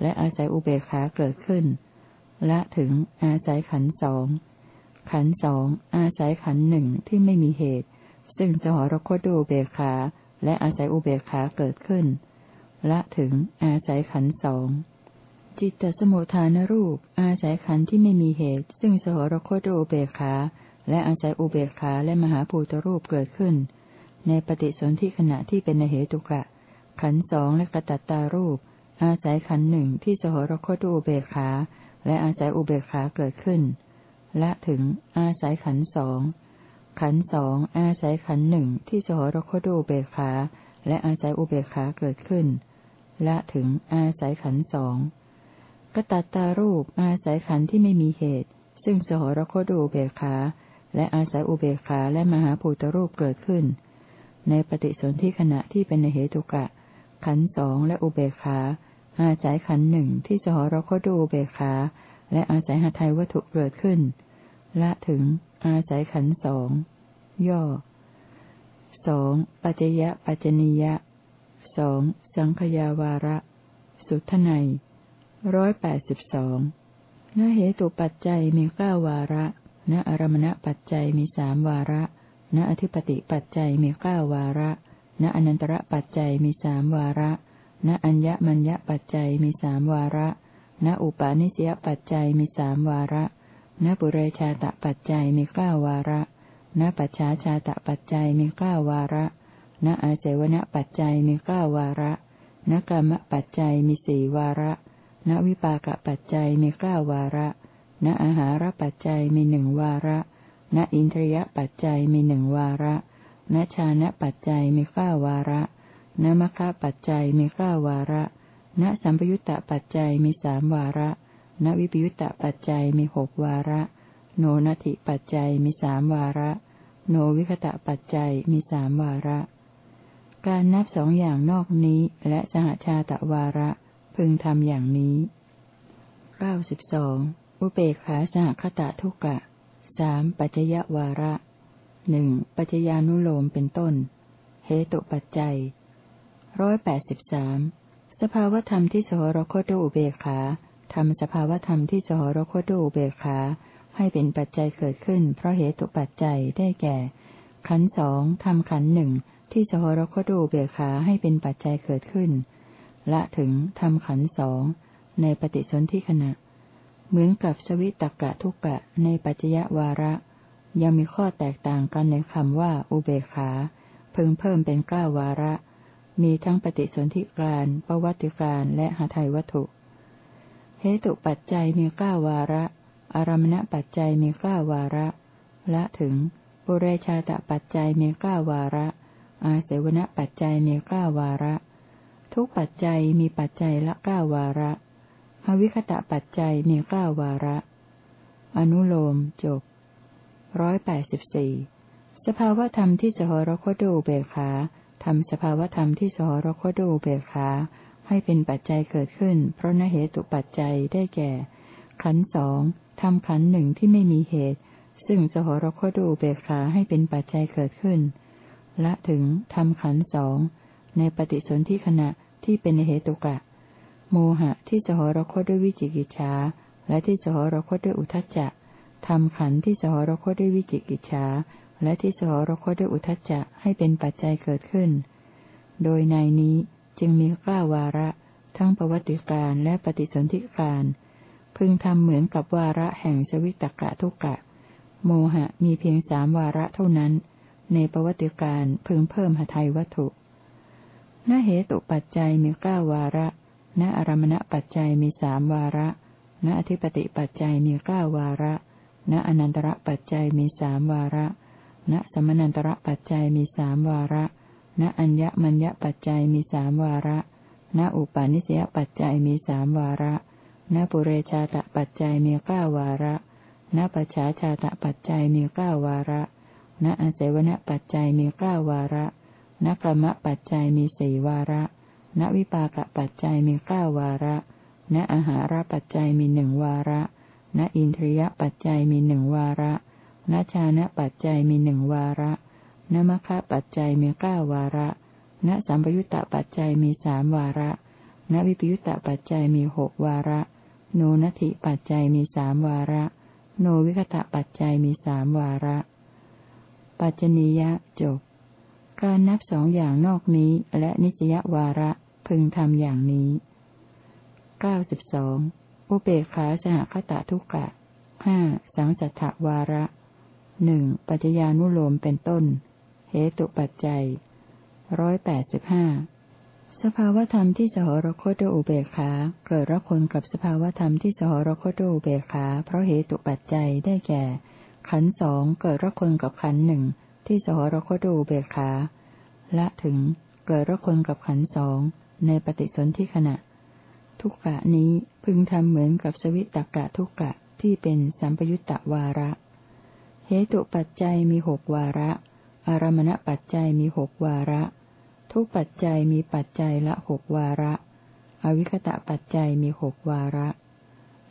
และอาศัยอุเบกขาเกิดขึ้นและถึงอาศัยขันสองขันสองอาศัยขันหนึ่งที่ไม่มีเหตุ ซึ่งสหรคตด้วยอุเบกขาและอาศัยอุเบกขาเกิดขึ้นและถึงอาศัยขันสอง จิตตสมุทฐานรูป อาศัยขันที่ไม่มีเหตุ ซึ่งสหรคตอุเบกขา และอาศัยอุเบกขาและมหาภูตรูปเกิดขึ้น ในปฏิสนธิขณะที่เป็นเหตุกะ ขันสองและกระตัตตารูป อาศัยขันหนึ่งที่สหรคตอุเบกขา และอาศัยอุเบกขาเกิดขึ้น และถึงอาศัยขันสองขันสองอาศัยขันหนึ่งที่สหรคตอุเบกขา และอาศัยอุเบกขาเกิดขึ้น และถึงอาศัยขันสอง กตัตตารูปอาศัยขันที่ไม่มีเหตุ ซึ่งสหรคตอุเบกขา และอาศัยอุเบกขาและมหาภูตรูปเกิดขึ้น ในปฏิสนธิขณะที่เป็นเหตุกะ ขันสองและอุเบกขา อาศัยขันหนึ่งที่สหรคตอุเบกขา และอาศัยหทัยวัตถุเกิดขึ้น ละถึง อาศัยขันสองย่อสองปัจยะปัจจนิยะสองสังขยาวาระ สุทไน ร้อยแปดสิบสองนเหตุปัจจัยมีเก้าวาระ ณอารมณปัจจัยมีสามวาระ ณอธิปติปัจจัยมีเก้าวาระ ณอนันตระปัจจัยมีสามวาระ ณอัญญมัญญปัจจัยมีสามวาระ ณอุปาณิสยปัจจัยมีสามวาระ ณปุเรชาตปัจจัยมีเก้าวาระ ณปัจฉาชาตปัจจัยมีเก้าวาระ ณอาเสวนปัจจัยมีเก้าวาระ ณกรรมปัจจัยมีสี่วาระ ณวิปากปัจจัยมีเก้าวาระ ณอาหารปัจจัยมีหนึ่งวาระ ณอินทรียปัจจัยมีหนึ่งวาระ ณชานะปัจจัยมีเก้าวาระ ณมคคะปัจจัยมีเก้าวาระ ณสัมปยุตตะปัจจัยมีสามวาระ ณวิปยุตตะปัจจัยมีหกวาระ โนนัติปัจจัยมีสามวาระ โนวิคตะปัจจัยมีสามวาระ การนับสองอย่างนอกนี้และสหชาตะวาระ พึงทำอย่างนี้เก้าสิบสองอุเบกขาสหคตะทุกะสามปัจจยวาระหนึ่งปัจจญานุโลมเป็นต้น เหตุปัจจัยร้อยแปดสิบสามสภาวธรรมที่สหรคตด้วยอุเบกขาทำสภาวธรรมที่สหรคตด้วยอุเบกขา ให้เป็นปัจจัยเกิดขึ้น เพราะเหตุปัจจัยได้แก่ ขันสองทำขันหนึ่งที่สหรคตด้วยอุเบกขาให้เป็นปัจจัยเกิดขึ้น ละถึงทำขันสองในปฏิสนธิขณะ เหมือนกับสวิตกะทุกะในปัจจยวาระ ยังมีข้อแตกต่างกันในคำว่าอุเบขา เพิ่งเพิ่มเป็นเก้าวาระ มีทั้งปฏิสนธิการปวัติการและหาไทยวัตถุเหตุปัจจัยมีเก้าวาระ อารมณปัจจัยมีเก้าวาระ ละถึงปุเรชาตปัจจัยมีเก้าวาระ อาเสวณปัจจัยมีเก้าวาระ ทุกปัจจัยมีปัจจัยละเก้าวาระภวิคตะปัจจัยมีเก้าวาระ อนุโลมจบร้อยแปดสิบสี่สภาวธรรมที่สหรคตด้วยอุเบกขาทำสภาวธรรมที่สหรคตด้วยอุเบกขาให้เป็นปัจจัยเกิดขึ้น เพราะนเหตุปัจจัยได้แก่ ขันสองทำขันหนึ่งที่ไม่มีเหตุ ซึ่งสหรคตด้วยอุเบกขาให้เป็นปัจจัยเกิดขึ้น ละถึงทำขันสองในปฏิสนธิขณะ ที่เป็นเหตุกะ โมหะที่สหรคตด้วยวิจิกิจฉาและที่สหรคตด้วยอุทจจะทำขันที่สหรคตด้วยวิจิกิจฉาและที่สหรคตด้วยอุทจจะให้เป็นปัจจัยเกิดขึ้น โดยในนี้จึงมีกล้าวาระ ทั้งประวัติการและปฏิสนธิการ พึงทำเหมือนกับวาระแห่งสวิตกะทุกกะโมหะมีเพียงสามวาระเท่านั้น ในประวัติการพึงเพิ่มหทัยวัตถุ นเหตุปัจจัยมีเก้าวาระ ณอารมณปัจจัยมีสามวาระ ณอธิปติปัจจัยมีเก้าวาระ ณอนันตระปัจจัยมีสามวาระ ณสมนันตระปัจจัยมีสามวาระ ณอัญญมัญญปัจจัยมีสามวาระ ณอุปาณิสยปัจจัยมีสามวาระ ณปุเรชาตปัจจัยมีเก้าวาระ ณปัจฉาชาตปัจจัยมีเก้าวาระ ณอเสวนปัจจัยมีเก้าวาระ ณกรรมปัจจัยมีสี่วาระ ณวิปากปัจจัยมีเก้าวาระ ณอาหารปัจจัยมีหนึ่งวาระ ณอินทรียปัจจัยมีหนึ่งวาระณชานะปัจจัยมีหนึ่งวาระณมคะปัจจัยมีเก้าวาระณสัมปยุตตปัจจัยมีสามวาระณวิปยุตตปัจจัยมีหกวาระ โนนัตถิปัจจัยมีสามวาระ โนวิคตะปัจจัยมีสามวาระ ปัจจนียะจบ การนับสองอย่างนอกนี้และนิสยวาระพึงทำอย่างนี้เก้าสิบสองอุเบกขาสหคตะทุกกะห้าสังสัทธวาระหนึ่งปัจจญานุโลมเป็นต้น เหตุปัจจัยร้อยแปดสิบห้าสภาวธรรมที่สหรคตด้วยอุเบกขา เกิดรักคนกับสภาวธรรมที่สหรคตด้วยอุเบกขา เพราะเหตุปัจจัยได้แก่ ขันสองเกิดรักคนกับขันหนึ่ง ที่สหรคตด้วยอุเบกขาละถึงเกิดรักคนกับขันสองในปฏิสนธิขณะ ทุกกะนี้พึงทำเหมือนกับสวิตตกะทุกกะที่เป็นสัมปยุตตวาระ เหตุปัจจัยมีหกวาระ อารมณปัจจัยมีหกวาระ ทุกปัจจัยมีปัจจัยละหกวาระ อวิคตะปัจจัยมีหกวาระ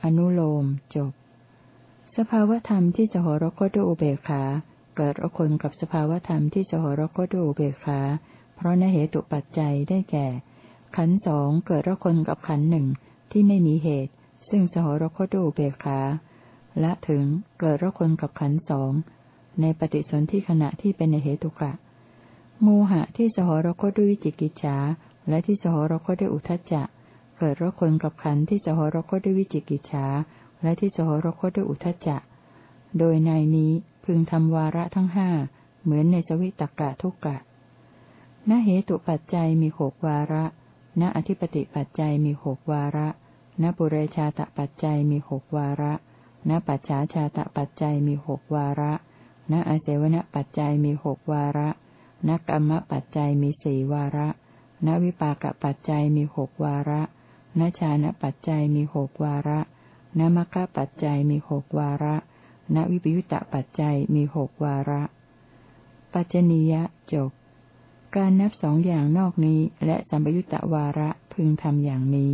อนุโลมจบ สภาวธรรมที่สหรคตด้วยอุเบกขา เกิดอคนกับสภาวธรรมที่สหรคตด้วยอุเบกขา เพราะนเหตุปัจจัยได้แก่ ขันสองเกิดอคนกับขันหนึ่งที่ไม่มีเหตุ ซึ่งสหรคตด้วยอุเบกขาและถึงเกิดระคนกับขันสองในปฏิสนธิขณะที่เป็นในเหตุกะโมหะที่สหรคตด้วยวิจิกิจฉาและที่สหรคตด้วยอุทจจะ เกิดรคนกับขันที่สหรคตด้วยวิจิกิจฉาและที่สหรคตด้วยอุทจจะ โดยในนี้ พึงทำวาระทั้งห้าเหมือนในสวิตกะทุกกะณเหตุปัจจัยมีหกวาระ ณอธิปติปัจจัยมีหกวาระ ณปุเรชาตปัจจัยมีหกวาระ ณปัจฉาชาตปัจจัยมีหกวาระ ณอาเสวนปัจจัยมีหกวาระ ณกรรมปัจจัยมีสี่วาระ ณวิปากปัจจัยมีหกวาระ ณชาณปัจจัยมีหกวาระ ณมคปัจจัยมีหกวาระ ณวิปยุตตปัจจัยมีหกวาระ ปัจจนียะจบ การนับสองอย่างนอกนี้และสัมปยุตตวาระพึงทำอย่างนี้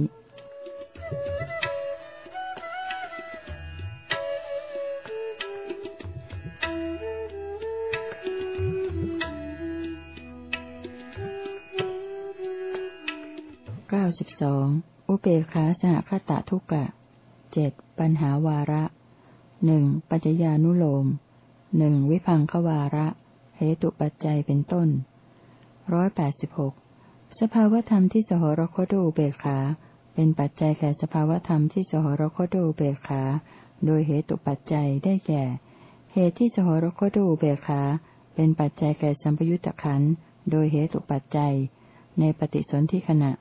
เก้าสิบสามอุเบกขาสหคตะทุกะเจ็ดปัญหาวาระ หนึ่งปัจจญานุโลมหนึ่งวิพังควาระ เหตุปัจจัยเป็นต้นร้อยแปดสิบหกสภาวธรรมที่สหรคตอุเบกขา เป็นปัจจัยแก่สภาวธรรมที่สหรคตดูเบขา โดยเหตุปัจจัยได้แก่ เหตุที่สหรคตดูเบขา เป็นปัจจัยแก่สัมปยุตตะขันโดยเหตุปัจจัย ในปฏิสนธิขณะ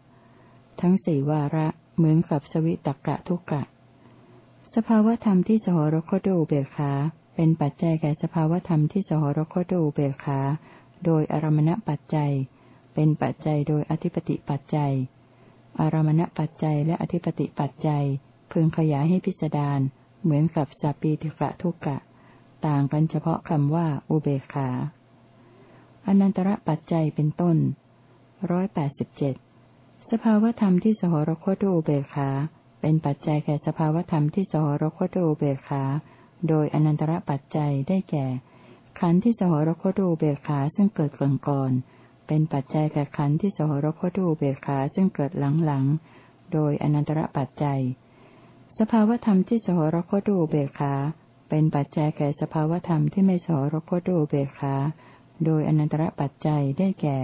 ทั้งสี่วาระเหมือนกับสวิตกะทุกกะ สภาวธรรมที่สหรคตดูเบขา เป็นปัจจัยแก่สภาวธรรมที่สหรคตดูเบขา โดยอารมณปัจจัย เป็นปัจจัยโดยอธิปติปัจจัย อารมณปัจจัยและอธิปติปัจจัย พึงขยายให้พิสดารเหมือนกับสัปีติกะทุกะ ต่างกันเฉพาะคำว่าอุเบกขาอนันตระปัจจัยเป็นต้นร้อยแปดสิบเจ็ดสภาวธรรมที่สหรคตด้วยอุเบกขา เป็นปัจจัยแก่สภาวธรรมที่สหรคตด้วยอุเบกขา โดยอนันตระปัจจัยได้แก่ ขันธ์ที่สหรคตด้วยอุเบกขาซึ่งเกิดก่อนก่อนเป็นปัจจัยแก่ขันธ์ที่สหรคตด้วยอุเบกขาซึ่งเกิดหลังหลังโดยอนันตระปัจจัย สภาวธรรมที่สหรคตด้วยอุเบกขาเป็นปัจจัยแก่สภาวธรรมที่ไม่สหรคตด้วยอุเบกขาโดยอนันตระปัจจัยได้แก่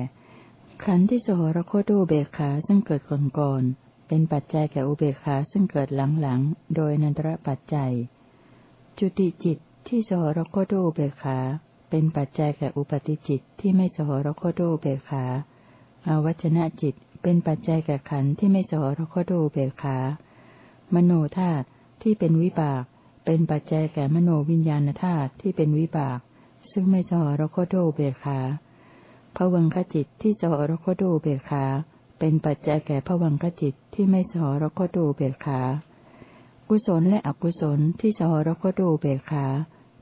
ขันธ์ที่สหรคตด้วยอุเบกขาซึ่งเกิดก่อนก่อน เป็นปัจจัยแก่อุเบกขาซึ่งเกิดหลังหลังโดยนันตระปัจจัย จุติจิตที่สหรคตด้วยอุเบกขา เป็นปัจจัยแก่อุปติจิตที่ไม่สหรคตด้วยอุเบกขาอาวัชนะจิตเป็นปัจจัยแก่ขันธ์ที่ไม่สหรคตด้วยอุเบกขา มโนธาตุที่เป็นวิบาก เป็นปัจจัยแก่มโนวิญญาณธาตุที่เป็นวิบาก ซึ่งไม่สหรคตด้วยอุเบกขาผวังคจิตที่สหรคดูเบกขา เป็นปัจจัยแก่ผวังคจิตที่ไม่สหรคดูเบขา กุศลและอกุศลที่สหรคดูเบขา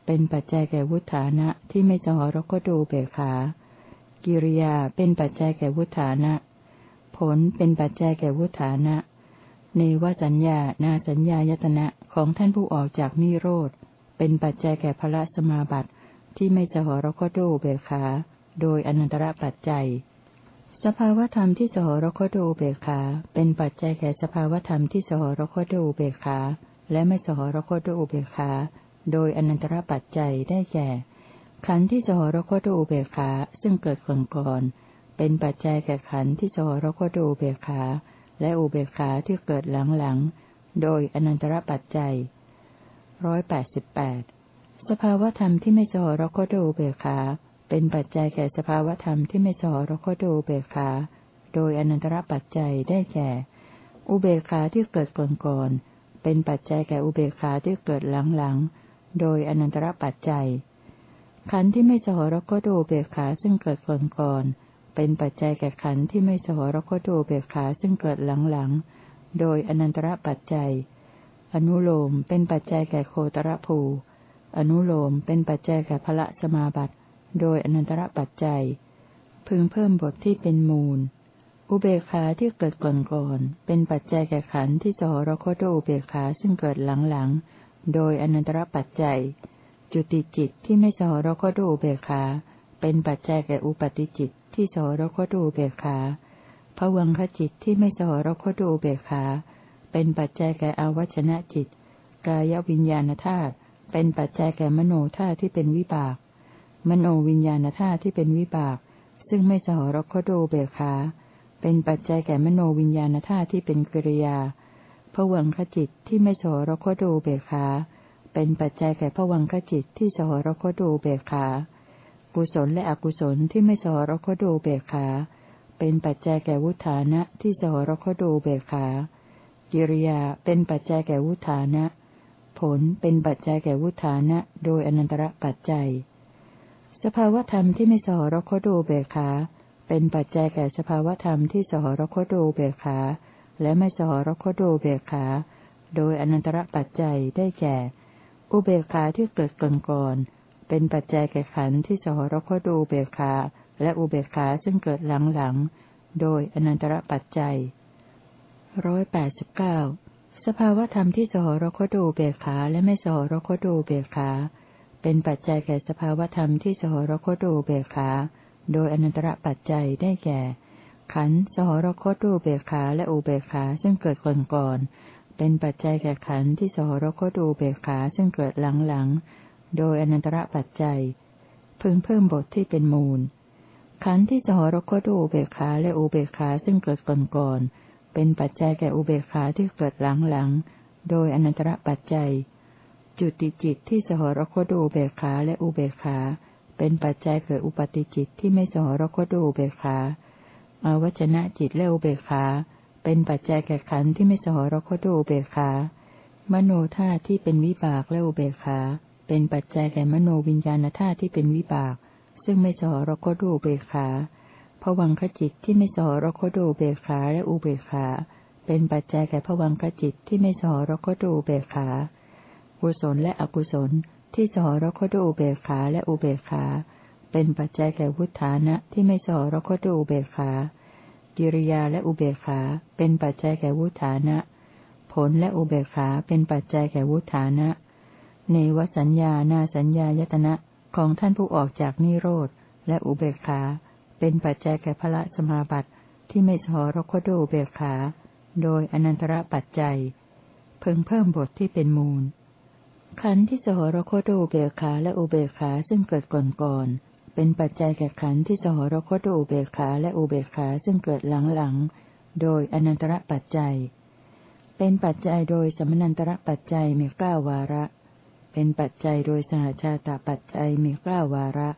เป็นปัจจัยแก่วุฒานะที่ไม่สหรคดูเบขา กิริยาเป็นปัจจัยแก่วุฒานะ ผลเป็นปัจจัยแก่วุฒานะในวสัญญา นาสัญญายตนะของท่านผู้ออกจากนิโรธ เป็นปัจจัยแก่พระสมาบัติที่ไม่สหรคดูเบขา โดยอนันตระปัจจัย สภาวธรรมที่สหรคตเบขา เป็นปัจจัยแก่สภาวธรรมที่สหรคตเบขา และไม่สหรคตเบขา โดยอนันตระปัจจัยได้แก่ ขันธ์ที่สหรคตเบขาซึ่งเกิดก่อนก่อนเป็นปัจจัยแก่ขันธ์ที่สหรคตเบขา และอุเบขาที่เกิดหลังหลังโดยอนันตระปัจจัยร้อยแปดสิบแปดสภาวธรรมที่ไม่สหรคตเบขา เป็นปัจจัยแก่สภาวธรรมที่ไม่สหรคตอุเบขา โดยอนันตระปัจจัยได้แก่ อุเบขาที่เกิดก่อนก่อนเป็นปัจจัยแก่อุเบขาที่เกิดหลังหลังโดยอนันตระปัจจัย ขันธ์ที่ไม่สหรคตอุเบขาซึ่งเกิดก่อนก่อนเป็นปัจจัยแก่ขันธ์ที่ไม่สหรคตอุเบขาซึ่งเกิดหลังหลังโดยอนันตระปัจจัย อนุโลมเป็นปัจจัยแก่โคตรภู อนุโลมเป็นปัจจัยแก่พระสมาบัติ โดยอนันตระปัจจัย พึงเพิ่มบทที่เป็นมูล อุเบกขาที่เกิดก่อนก่อนเป็นปัจจัยแก่ขันธ์ที่สหรคตอุเบกขาซึ่งเกิดหลังหลังโดยอนันตระปัจจัย จุติจิตที่ไม่สหรคตอุเบกขา เป็นปัจจัยแก่อุปติจิตที่สหรคตอุเบกขาภวังคจิตที่ไม่สหรคตอุเบกขา เป็นปัจจัยแก่อวัชนะจิต กายวิญญาณธาตุเป็นปัจจัยแก่มโนธาตุที่เป็นวิบาก มโนวิญญาณธาตุที่เป็นวิบาก ซึ่งไม่สหรคตเบขาเป็นปัจจัยแก่มโนวิญญาณธาตุที่เป็นกิริยาผวังขจิตที่ไม่สหรคตเบขาเป็นปัจจัยแก่ผวังขจิตที่สหรคตเบขากุศลและอกุศลที่ไม่สหรคตเบขาเป็นปัจจัยแก่วุฒานะที่สหรคตเบขากิริยาเป็นปัจจัยแก่วุฒานะ ผลเป็นปัจจัยแก่วุฒานะ โดยอนันตระปัจจัย สภาวธรรมที่ไม่สหรคตดูเบขา เป็นปัจจัยแก่สภาวธรรมที่สหรคตดูเบขา และไม่สหรคตดูเบขา โดยอนันตระปัจจัยได้แก่ อุเบกขาที่เกิดก่อนก่อนเป็นปัจจัยแก่ขันธ์ที่สหรคตดูเบขา และอุเบกขาซึ่งเกิดหลังหลังโดยอนันตระปัจจัยร้อยแปดสิบเก้าสภาวธรรมที่สหรคตดูเบขา และไม่สหรคตดูเบขา เป็นปัจจัยแก่สภาวธรรมที่สหรคตูเบขา โดยอนันตระปัจจัยได้แก่ ขันสหรคตูเบขาและอุเบขาซึ่งเกิดก่อนก่อน เป็นปัจจัยแก่ขันที่สหรคตูเบขาซึ่งเกิดหลังหลัง โดยอนันตระปัจจัย พึงเพิ่มบทที่เป็นมูล ขันที่สหรคตูเบขาและอุเบขาซึ่งเกิดก่อนก่อน เป็นปัจจัยแก่อุเบขาที่เกิดหลังหลัง โดยอนันตระปัจจัย จุติจิตที่สหรคตดูเบกขาและอุเบกขา เป็นปัจจัยเกิดอุปติจิตที่ไม่สหรคตดูเบกขาอาวัจนะจิตและอุเบกขา เป็นปัจจัยแก่ขันธ์ที่ไม่สหรคตดูเบกขามโนธาตุที่เป็นวิบากและอุเบกขา เป็นปัจจัยแก่มโนวิญญาณธาตุที่เป็นวิบาก ซึ่งไม่สหรคตดูเบกขาผวังขจิตที่ไม่สหรคตดูเบกขาและอุเบกขา เป็นปัจจัยแก่ผวังขจิตที่ไม่สหรคตดูเบกขา กุศลและอกุศลที่สหรคตอุเบกขาและอุเบกขา เป็นปัจจัยแก่วุฒานะที่ไม่สหรคตด้วยอุเบกขากิริยาและอุเบกขา เป็นปัจจัยแก่วุฒานะ ผลและอุเบกขาเป็นปัจจัยแก่วุฒานะ ในวสัญญานาสัญญายตนะของท่านผู้ออกจากนิโรธและอุเบกขา เป็นปัจจัยแก่พระสมาบัติที่ไม่สหรคตด้วยอุเบกขา โดยอนันตระปัจจัย เพิ่งเพิ่มบทที่เป็นมูล ขันธ์ที่สหรคตอุเบกขาและอุเบกขาซึ่งเกิดก่อนก่อนเป็นปัจจัยแก่ขันธ์ที่สหรคตอุเบกขาและอุเบกขาซึ่งเกิดหลังๆโดยอนันตระปัจจัย เป็นปัจจัยโดยสมนันตระปัจจัยมีเก้าวาระ เป็นปัจจัยโดยสหชาตปัจจัยมีเก้าวาระ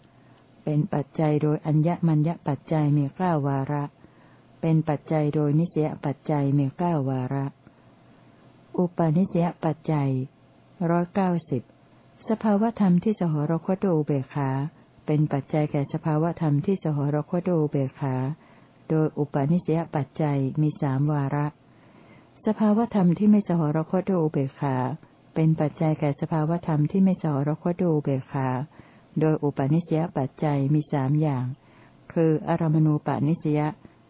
เป็นปัจจัยโดยอัญญมัญญปัจจัยมีเก้าวาระ เป็นปัจจัยโดยนิสยปัจจัยมีเก้าวาระ อุปาณิสยปัจจัย ร้อยเก้าสิบสภาวธรรมที่สหรคตด้วยเบขา เป็นปัจจัยแก่สภาวธรรมที่สหรคตโดเบขา โดยอุปาณิสยปัจจัยมีสามวาระ สภาวธรรมที่ไม่สหรคตโดเบขา เป็นปัจจัยแก่สภาวธรรมที่ไม่สหรคตโดเบขา โดยอุปาณิสยปัจจัยมีสามอย่าง คืออารมณูปาณิสยา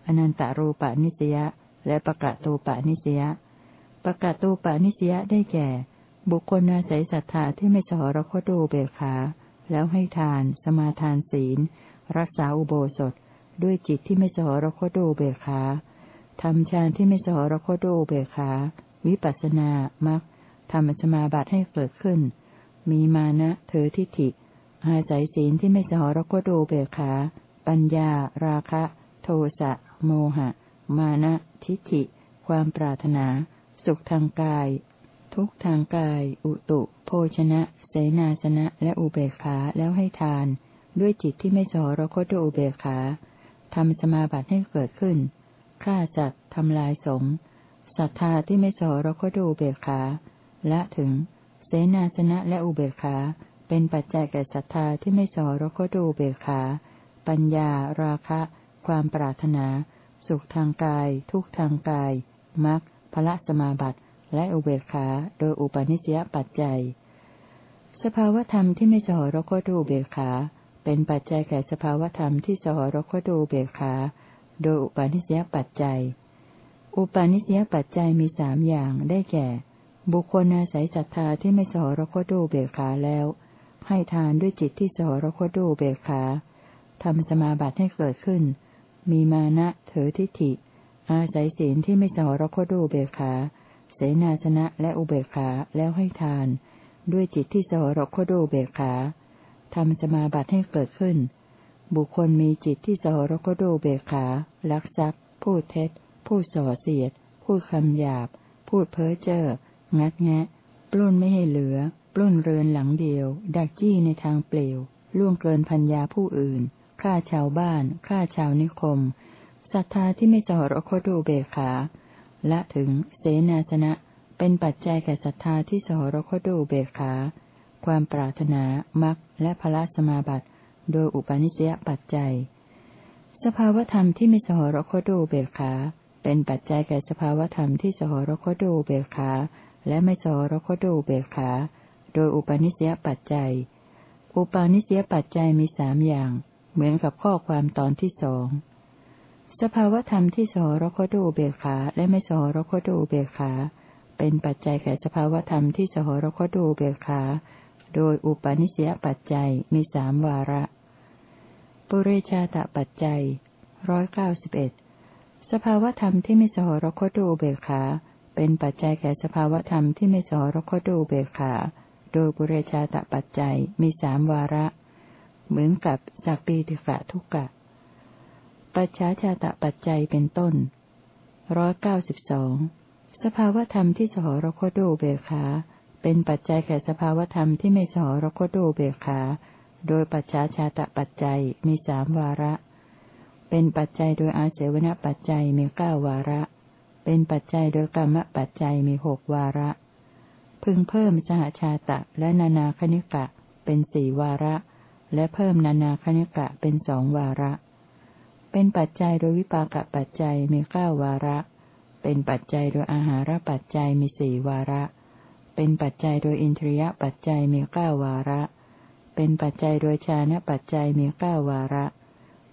อนันตารูปาณิสยาและปะกะตูปาณิสยาปะกะตูปาณิสยาได้แก่ บุคคลอาศัยศรัทธาที่ไม่สหรคตโดเบขา แล้วให้ทาน สมาทานศีล รักษาอุโบสถ ด้วยจิตที่ไม่สหรคตดูเบขาทำฌานที่ไม่สหรคตดูเบขา วิปัสสนามักทำสมาบัติให้เกิดขึ้น มีมานะเถอทิฏฐิ อาศัยศีลที่ไม่สหรคตดูเบขา ปัญญา ราคะ โทสะ โมหะ มานะ ทิฏฐิ ความปรารถนา สุขทางกาย ทุกทางกาย อุตุ โภชนะ เสนาสนะ และอุเบกขาแล้วให้ทาน ด้วยจิตที่ไม่สหรคตด้วยอุเบกขาทำสมาบัติให้เกิดขึ้นฆ่าจัดทำลายสงศรัทธาที่ไม่สหรคตด้วยอุเบกขาและถึง เสนาสนะและอุเบกขา เป็นปัจจัยแก่ศรัทธาที่ไม่สหรคตด้วยอุเบกขา ปัญญา ราคะ ความปรารถนา สุขทางกาย ทุกทางกายมรรคพละสมาบัติ และอุเบกขาโดยอุปนิสยปัจจัย สภาวธรรมที่ไม่สหรคตูเบกขา เป็นปัจจัยแก่สภาวธรรมที่สหรคตูเบกขา โดยอุปาณิสยปัจจัย อุปาณิสยปัจจัยมีสามอย่างได้แก่ บุคคลอาศัยศรัทธาที่ไม่สหรคตูเบกขาแล้ว ให้ทานด้วยจิตที่สหรคตูเบกขาทำสมาบัติให้เกิดขึ้น มีมานะเถอทิฏฐิ อาศัยศีลที่ไม่สหรคตูเบกขา สนาสนะและอุเบกขาแล้วให้ทาน ด้วยจิตที่สหรคตเบกขาทำสมาบัติให้เกิดขึ้น บุคคลมีจิตที่สหรคตเบกขาลักทรัพย์ พูดเท็จ พูดส่อเสียด พูดคำหยาบ พูดเพ้อเจ้องัดแงะ ปล้นไม่ให้เหลือ ปล้นเรือนหลังเดียว ดักจี้ในทางเปลว ล่วงเกินพัญญาผู้อื่นฆ่าชาวบ้านฆ่าชาวนิคมศรัทธาที่ไม่สหรคตเบกขา และถึงเสนาสนะ เป็นปัจจัยแก่ศรัทธาที่สหรคดูเบขา ความปรารถนามักและพละสมาบัติ โดยอุปาณิสยปัจจัย สภาวธรรมที่ม่สหรคดูเบขา เป็นปัจจัยแก่สภาวธรรมที่สหรคดูเบขา และไม่สหรคดูเบขา โดยอุปาณิสยปัจจัย อุปาณิสยปัจจัยมีสามอย่าง เหมือนกับข้อความตอนที่สอง สภาวธรรมที่สหรคดูเบขาและไม่สหรคดูเบขา เป็นปัจจัยแก่สภาวธรรมที่สหรคตดูเบขา โดยอุปนิสยปัจจัยมีสามวาระ ปุเรชาตปัจจัยร้อยเก้าสิบเอ็ดสภาวธรรมที่ไม่สหรคตดูเบขา เป็นปัจจัยแก่สภาวธรรมที่ไม่สหรคตดูเบขา โดยปุเรชาตปัจจัยมีสามวาระ เหมือนกับสักปีติกะทุกกะ ปัจฉาชาตปัจจัยเป็นต้นร้อยเก้าสิบสองสภาวธรรมที่สหรคตดูเบขาเป็นปัจจัยแก่สภาวธรรมที่ไม่สหรคตดูเบขา โดยปัจฉาชาตะปัจจัยมีสามวาระ เป็นปัจจัยโดยอาเสวนปัจจัยมีเก้าวาระ เป็นปัจจัยโดยกรรมปัจจัยมีหกวาระ พึงเพิ่มสหชาตะและนานาคณิกะเป็นสี่วาระ และเพิ่มนานาคณิกะเป็นสองวาระ เป็นปัจจัยโดยวิปากปัจจัยมีเก้าวาระ เป็นปัจจัยโดยอาหารปัจจัยมีสี่วาระ เป็นปัจจัยโดยอินทรียปัจจัยมีเก้าวาระ เป็นปัจจัยโดยชานะปัจจัยมีเก้าวาระ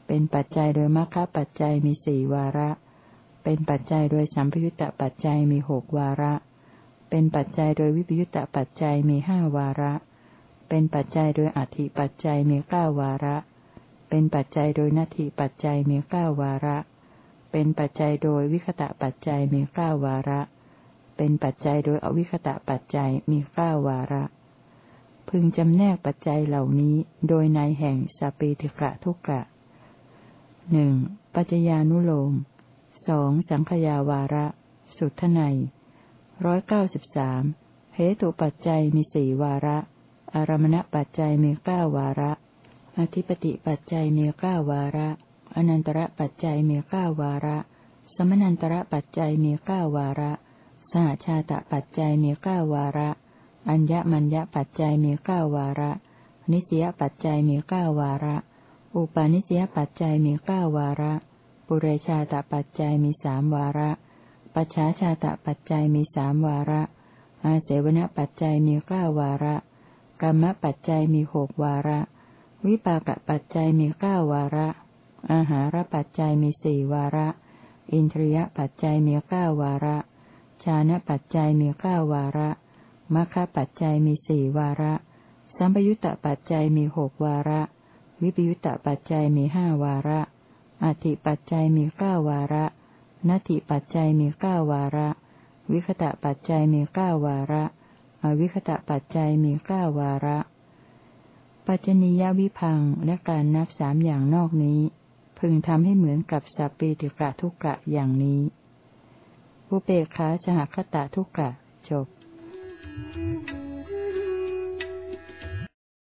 เป็นปัจจัยโดยมรรคปัจจัยมีสี่วาระ เป็นปัจจัยโดยสัมพยุตตปัจจัยมีหกวาระ เป็นปัจจัยโดยวิปยุตตปัจจัยมีห้าวาระ เป็นปัจจัยโดยอธิปัจจัยมีเก้าวาระ เป็นปัจจัยโดยนัตถิปัจจัยมีเก้าวาระ เป็นปัจจัยโดยวิคตะปัจจัยมีเก้าวาระ เป็นปัจจัยโดยอวิคตะปัจจัยมีเก้าวาระ พึงจำแนกปัจจัยเหล่านี้โดยในแห่งสปีติกะทุกะหนึ่งปัจจญานุโลมสองสังขยาวาระ สุทไนร้อยเก้าสิบสามเหตุปัจจัยมีสี่วาระ อารมณปัจจัยมีเก้าวาระ อธิปติปัจจัยมีเก้าวาระ อนันตระปัจจัยมีเก้าวาระ สมนันตระปัจจัยมีเก้าวาระ สหชาตปัจจัยมีเก้าวาระ อัญญมัญญปัจจัยมีเก้าวาระ นิสยปัจจัยมีเก้าวาระ อุปาณิสยปัจจัยมีเก้าวาระ ปุเรชาตปัจจัยมีสามวาระ ปัจฉาชาตปัจจัยมีสามวาระ อาเสวนปัจจัยมีเก้าวาระกรรมปัจจัยมีหกวาระ วิปากปัจจัยมีเก้าวาระ อาหารปัจจัยมีสี่วาระ อินทรียปัจจัยมีเก้าวาระ ชานะปัจจัยมีเก้าวาระมรรคปัจจัยมีสี่วาระ สัมปยุตตปัจจัยมีหกวาระ วิปยุตตปัจจัยมีห้าวาระอธิปัจจัยมีเก้าวาระนัตถิปัจจัยมีเก้าวาระ วิคตะปัจจัยมีเก้าวาระ อวิคตะปัจจัยมีเก้าวาระ ปัจจนียวิพังและการนับสามอย่างนอกนี้ พึงทำให้เหมือนกับสัพปีติกะทุกกะอย่างนี้อุเปกขาสหคตะทุกกะจบ Thank you.